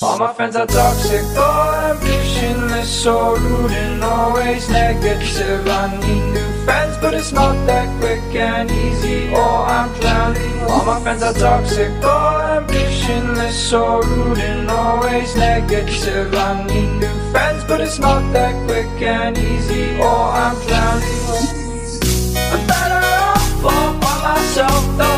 All my friends are toxic, all ambitionless, so rude and always negative. I need new friends, but it's not that quick and easy, or I'm drowning. All my friends are toxic, all ambitionless, so rude and always negative. I need new friends, but it's not that quick and easy, or I'm drowning. I'm better off all by myself, though.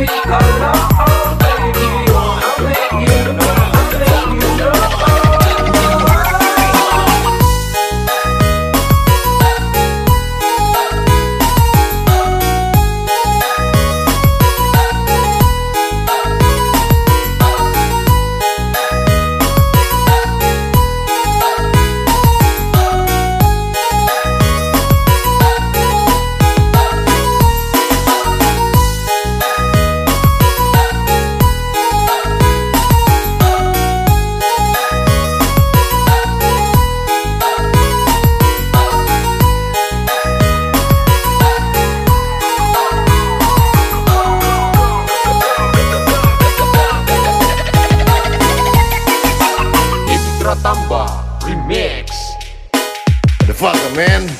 be alone. man.